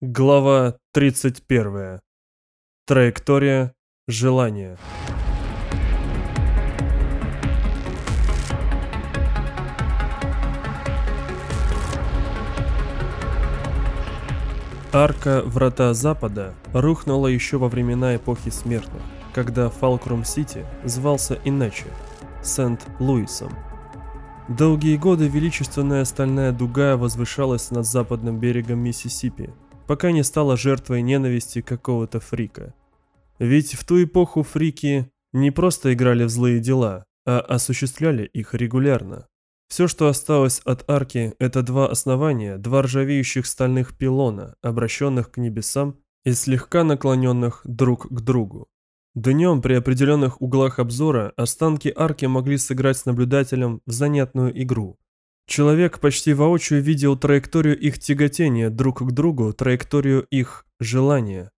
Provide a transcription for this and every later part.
Глава 31. Траектория желания. Арка Врата Запада рухнула еще во времена эпохи смертных, когда Фалкрум-Сити звался иначе – Сент-Луисом. Долгие годы величественная стальная дуга возвышалась над западным берегом Миссисипи – пока не стала жертвой ненависти какого-то фрика. Ведь в ту эпоху фрики не просто играли в злые дела, а осуществляли их регулярно. Все, что осталось от арки, это два основания, два ржавеющих стальных пилона, обращенных к небесам и слегка наклоненных друг к другу. Днем при определенных углах обзора останки арки могли сыграть с наблюдателем в занятную игру – Человек почти воочию видел траекторию их тяготения друг к другу, траекторию их желания.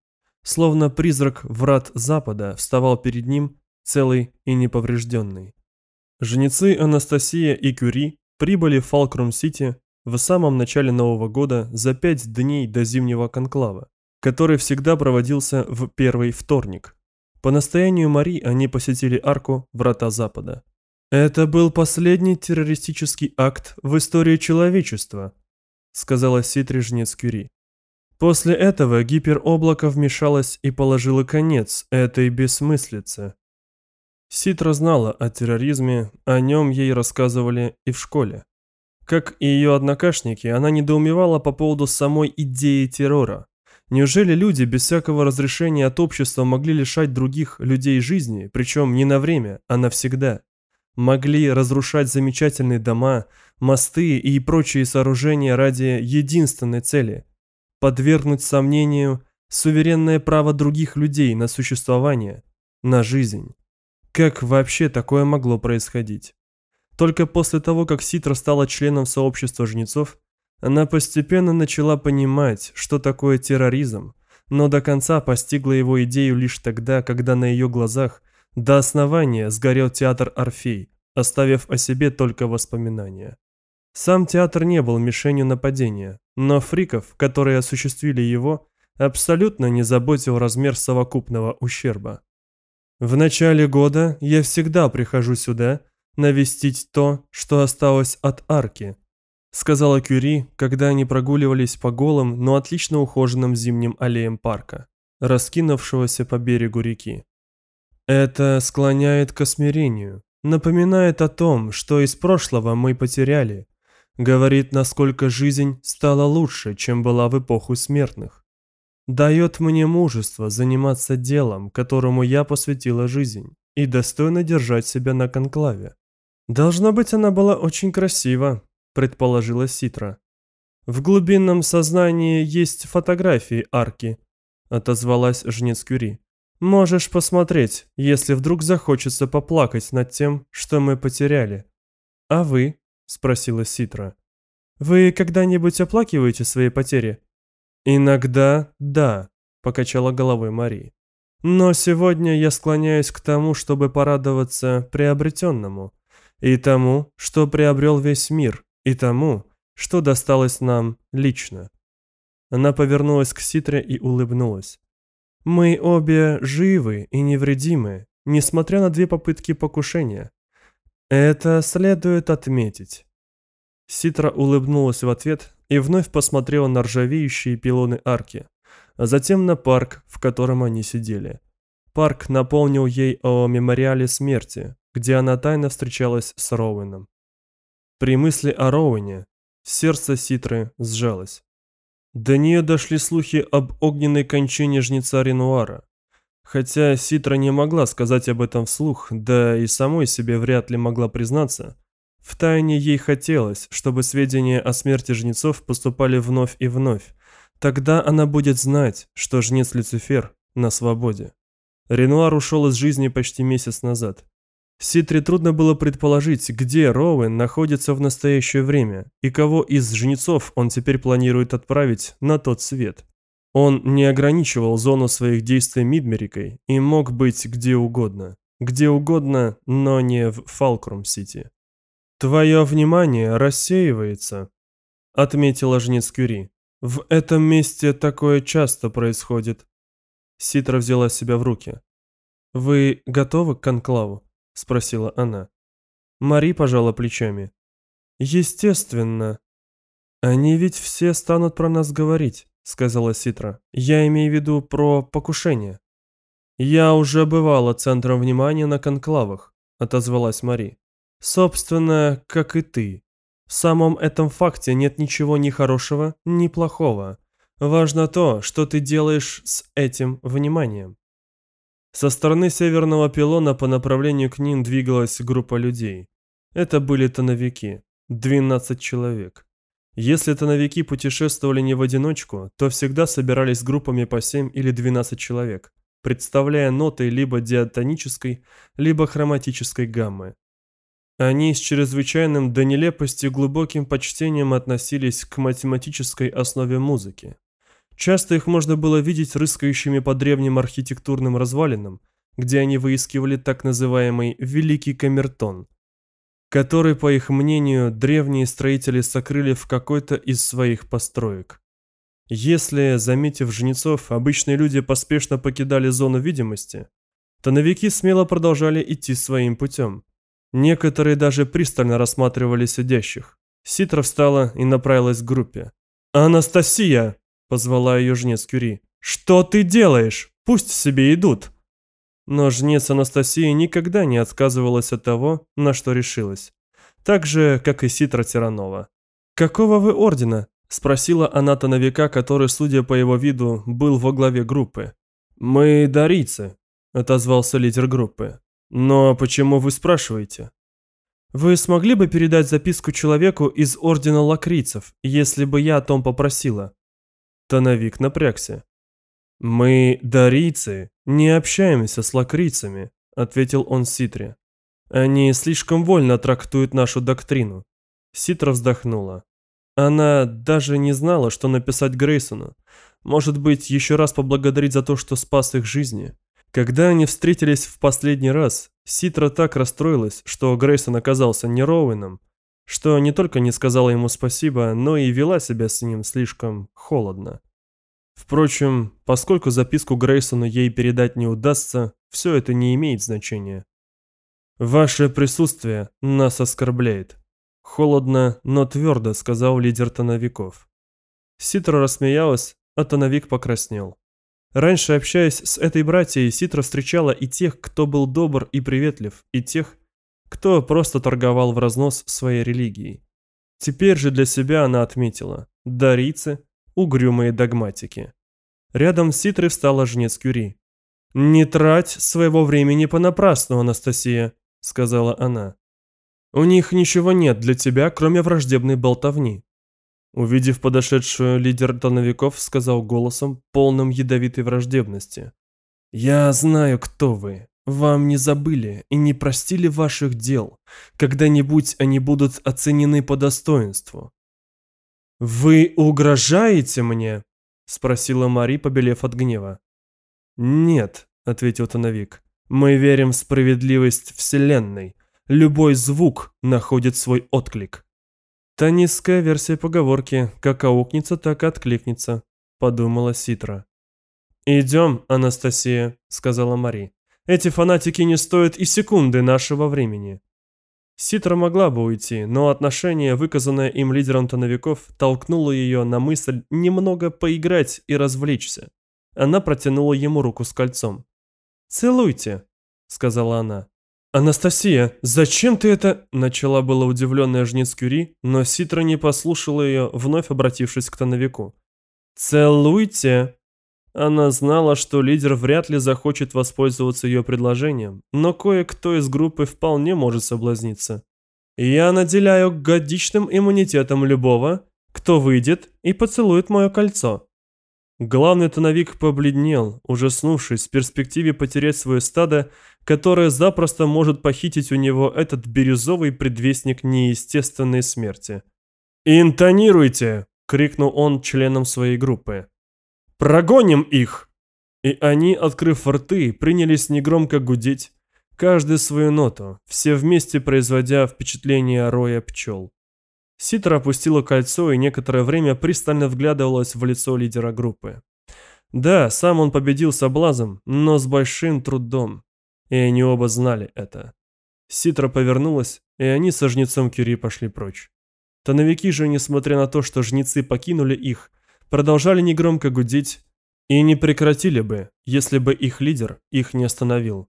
Словно призрак врат Запада вставал перед ним, целый и неповрежденный. Женицы Анастасия и Кюри прибыли в Фалкрум-Сити в самом начале Нового года за пять дней до зимнего конклава, который всегда проводился в первый вторник. По настоянию Мари они посетили арку Врата Запада. «Это был последний террористический акт в истории человечества», сказала Ситри жнец Кюри. После этого гипероблако вмешалось и положило конец этой бессмыслице. Ситра знала о терроризме, о нем ей рассказывали и в школе. Как и ее однокашники, она недоумевала по поводу самой идеи террора. Неужели люди без всякого разрешения от общества могли лишать других людей жизни, причем не на время, а навсегда? Могли разрушать замечательные дома, мосты и прочие сооружения ради единственной цели – подвергнуть сомнению суверенное право других людей на существование, на жизнь. Как вообще такое могло происходить? Только после того, как Ситра стала членом сообщества жнецов, она постепенно начала понимать, что такое терроризм, но до конца постигла его идею лишь тогда, когда на ее глазах до основания сгорел театр «Орфей», оставив о себе только воспоминания. Сам театр не был мишенью нападения, но фриков, которые осуществили его, абсолютно не заботил размер совокупного ущерба. В начале года я всегда прихожу сюда навестить то, что осталось от арки, сказала Кюри, когда они прогуливались по голым, но отлично ухоженным зимним аллеям парка, раскинувшегося по берегу реки. Это склоняет к смирению, напоминает о том, что из прошлого мы потеряли, говорит, насколько жизнь стала лучше, чем была в эпоху смертных. Дает мне мужество заниматься делом, которому я посвятила жизнь, и достойно держать себя на конклаве. Должна быть, она была очень красива, предположила Ситра. В глубинном сознании есть фотографии арки, отозвалась жнец Кюри. Можешь посмотреть, если вдруг захочется поплакать над тем, что мы потеряли. А вы? спросила Ситра. Вы когда-нибудь оплакиваете свои потери? Иногда да, покачала головой Мари. Но сегодня я склоняюсь к тому, чтобы порадоваться приобретенному, и тому, что приобрел весь мир, и тому, что досталось нам лично. Она повернулась к Ситре и улыбнулась. Мы обе живы и невредимы, несмотря на две попытки покушения. Это следует отметить. Ситра улыбнулась в ответ и вновь посмотрела на ржавеющие пилоны арки, а затем на парк, в котором они сидели. Парк напомнил ей о мемориале смерти, где она тайно встречалась с Роуэном. При мысли о Роуэне сердце Ситры сжалось. До нее дошли слухи об огненной кончине жнеца Ренуара. Хотя Ситра не могла сказать об этом вслух, да и самой себе вряд ли могла признаться. Втайне ей хотелось, чтобы сведения о смерти жнецов поступали вновь и вновь. Тогда она будет знать, что жнец Люцифер на свободе. Ренуар ушел из жизни почти месяц назад. Ситре трудно было предположить, где Роуэн находится в настоящее время и кого из жнецов он теперь планирует отправить на тот свет. Он не ограничивал зону своих действий Мидмерикой и мог быть где угодно. Где угодно, но не в Фалкрум-Сити. «Твое внимание рассеивается», — отметила жнец Кюри. В этом месте такое часто происходит. Ситра взяла себя в руки. «Вы готовы к конклаву?» – спросила она. Мари пожала плечами. «Естественно. Они ведь все станут про нас говорить», – сказала Ситра. «Я имею в виду про покушение». «Я уже бывала центром внимания на конклавах», – отозвалась Мари. «Собственно, как и ты. В самом этом факте нет ничего ни хорошего, ни плохого. Важно то, что ты делаешь с этим вниманием». Со стороны северного пилона по направлению к ним двигалась группа людей. Это были тоновики, 12 человек. Если тоновики путешествовали не в одиночку, то всегда собирались группами по 7 или 12 человек, представляя ноты либо диатонической, либо хроматической гаммы. Они с чрезвычайным до нелепости глубоким почтением относились к математической основе музыки. Часто их можно было видеть рыскающими по древним архитектурным развалинам, где они выискивали так называемый «великий камертон», который, по их мнению, древние строители сокрыли в какой-то из своих построек. Если, заметив жнецов, обычные люди поспешно покидали зону видимости, то новики смело продолжали идти своим путем. Некоторые даже пристально рассматривали сидящих. Ситра встала и направилась к группе. «Анастасия!» Позвала ее жнец Кюри. «Что ты делаешь? Пусть себе идут!» Но жнец Анастасия никогда не отказывалась от того, на что решилась. Так же, как и Ситра Тиранова. «Какого вы ордена?» – спросила она тоновика, который, судя по его виду, был во главе группы. «Мы дарийцы», – отозвался лидер группы. «Но почему вы спрашиваете?» «Вы смогли бы передать записку человеку из ордена лакрийцев, если бы я о том попросила?» Тоновик напрягся. «Мы, дарийцы, не общаемся с лакрийцами», — ответил он Ситре. «Они слишком вольно трактуют нашу доктрину». Ситра вздохнула. Она даже не знала, что написать Грейсону. Может быть, еще раз поблагодарить за то, что спас их жизни. Когда они встретились в последний раз, Ситра так расстроилась, что Грейсон оказался не Роуэном, что не только не сказала ему спасибо, но и вела себя с ним слишком холодно. Впрочем, поскольку записку Грейсону ей передать не удастся, все это не имеет значения. «Ваше присутствие нас оскорбляет», — холодно, но твердо сказал лидер тоновиков. Ситра рассмеялась, а тоновик покраснел. Раньше, общаясь с этой братьей, Ситра встречала и тех, кто был добр и приветлив, и тех, кто просто торговал в разнос своей религией. Теперь же для себя она отметила – дарийцы, угрюмые догматики. Рядом с Ситрой встала жнец Кюри. «Не трать своего времени понапрасну, Анастасия», – сказала она. «У них ничего нет для тебя, кроме враждебной болтовни». Увидев подошедшую, лидер тоновиков сказал голосом, полным ядовитой враждебности. «Я знаю, кто вы. Вам не забыли и не простили ваших дел. Когда-нибудь они будут оценены по достоинству». «Вы угрожаете мне?» – спросила Мари, побелев от гнева. «Нет», – ответил тоновик. «Мы верим в справедливость Вселенной. Любой звук находит свой отклик». «Тонистская версия поговорки «как аукнется, так и откликнется», – подумала Ситра. «Идем, Анастасия», – сказала Мари. Эти фанатики не стоят и секунды нашего времени. Ситра могла бы уйти, но отношение, выказанное им лидером тоновиков, толкнуло ее на мысль немного поиграть и развлечься. Она протянула ему руку с кольцом. «Целуйте», — сказала она. «Анастасия, зачем ты это?» – начала была удивленная жнец Кюри, но Ситра не послушала ее, вновь обратившись к тоновику. «Целуйте», она знала, что лидер вряд ли захочет воспользоваться ее предложением, но кое-кто из группы вполне может соблазниться. Я наделяю годичным иммунитетом любого, кто выйдет и поцелует мое кольцо. Главный тоновик побледнел, ужаснувшись в перспективе потерять свое стадо, которое запросто может похитить у него этот бирюзовый предвестник неестественной смерти. «Интонируйте!» — крикнул он членам своей группы. Прогоним их!» И они, открыв рты, принялись негромко гудеть, каждый свою ноту, все вместе производя впечатление роя пчел. Ситра опустила кольцо и некоторое время пристально вглядывалась в лицо лидера группы. Да, сам он победил соблазом, но с большим трудом. И они оба знали это. Ситра повернулась, и они со жнецом Кюри пошли прочь. Тоновики же, несмотря на то, что жнецы покинули их, продолжали негромко гудеть и не прекратили бы, если бы их лидер их не остановил.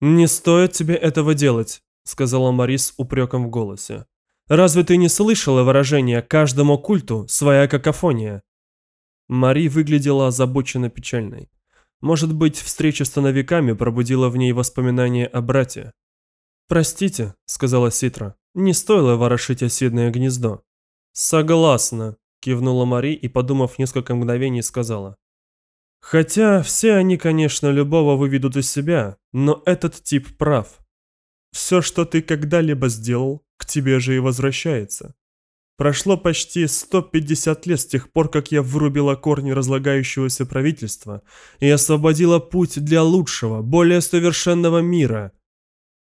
«Не стоит тебе этого делать», — сказала Марис упреком в голосе. «Разве ты не слышала выражение «каждому культу своя какофония»?» Мари выглядела озабоченно печальной. Может быть, встреча с становиками пробудила в ней воспоминания о брате. «Простите», — сказала Ситра, — «не стоило ворошить оседное гнездо». «Согласна», — кивнула Мари и, подумав несколько мгновений, сказала. «Хотя все они, конечно, любого выведут из себя, но этот тип прав. Все, что ты когда-либо сделал, к тебе же и возвращается. Прошло почти 150 лет с тех пор, как я вырубила корни разлагающегося правительства и освободила путь для лучшего, более совершенного мира.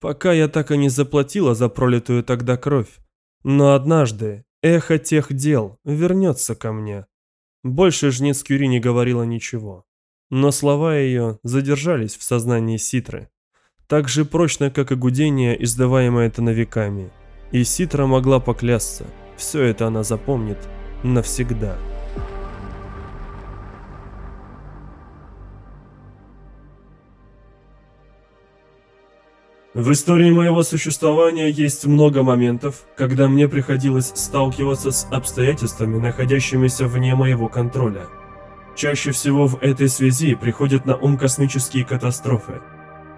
Пока я так и не заплатила за пролитую тогда кровь. Но однажды эхо тех дел вернется ко мне. Больше жнец Кюри не говорила ничего. Но слова ее задержались в сознании Ситры. Так же прочно, как и гудение, издаваемое тоновиками. И Ситра могла поклясться – все это она запомнит навсегда. В истории моего существования есть много моментов, когда мне приходилось сталкиваться с обстоятельствами, находящимися вне моего контроля. Чаще всего в этой связи приходят на ум космические катастрофы.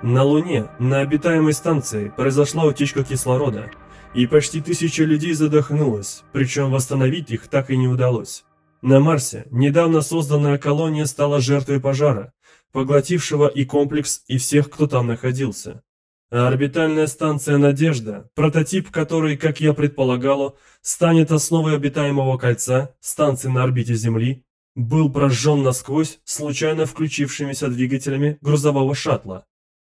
На Луне, на обитаемой станции, произошла утечка кислорода – и почти тысяча людей задохнулась, причем восстановить их так и не удалось. На Марсе недавно созданная колония стала жертвой пожара, поглотившего и комплекс, и всех, кто там находился. Орбитальная станция «Надежда», прототип которой, как я предполагала, станет основой обитаемого кольца, станции на орбите Земли, был прожжен насквозь случайно включившимися двигателями грузового шаттла,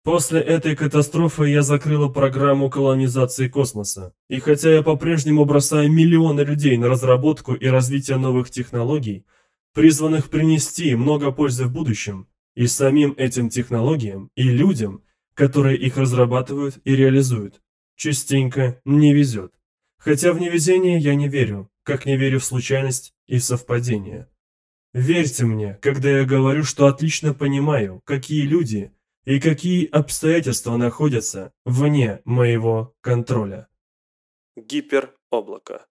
После этой катастрофы я закрыла программу колонизации космоса. И хотя я по-прежнему бросаю миллионы людей на разработку и развитие новых технологий, призванных принести много пользы в будущем, и самим этим технологиям, и людям, которые их разрабатывают и реализуют, частенько не везет. Хотя в невезение я не верю, как не верю в случайность и совпадение. Верьте мне, когда я говорю, что отлично понимаю, какие люди – и какие обстоятельства находятся вне моего контроля. Гипероблако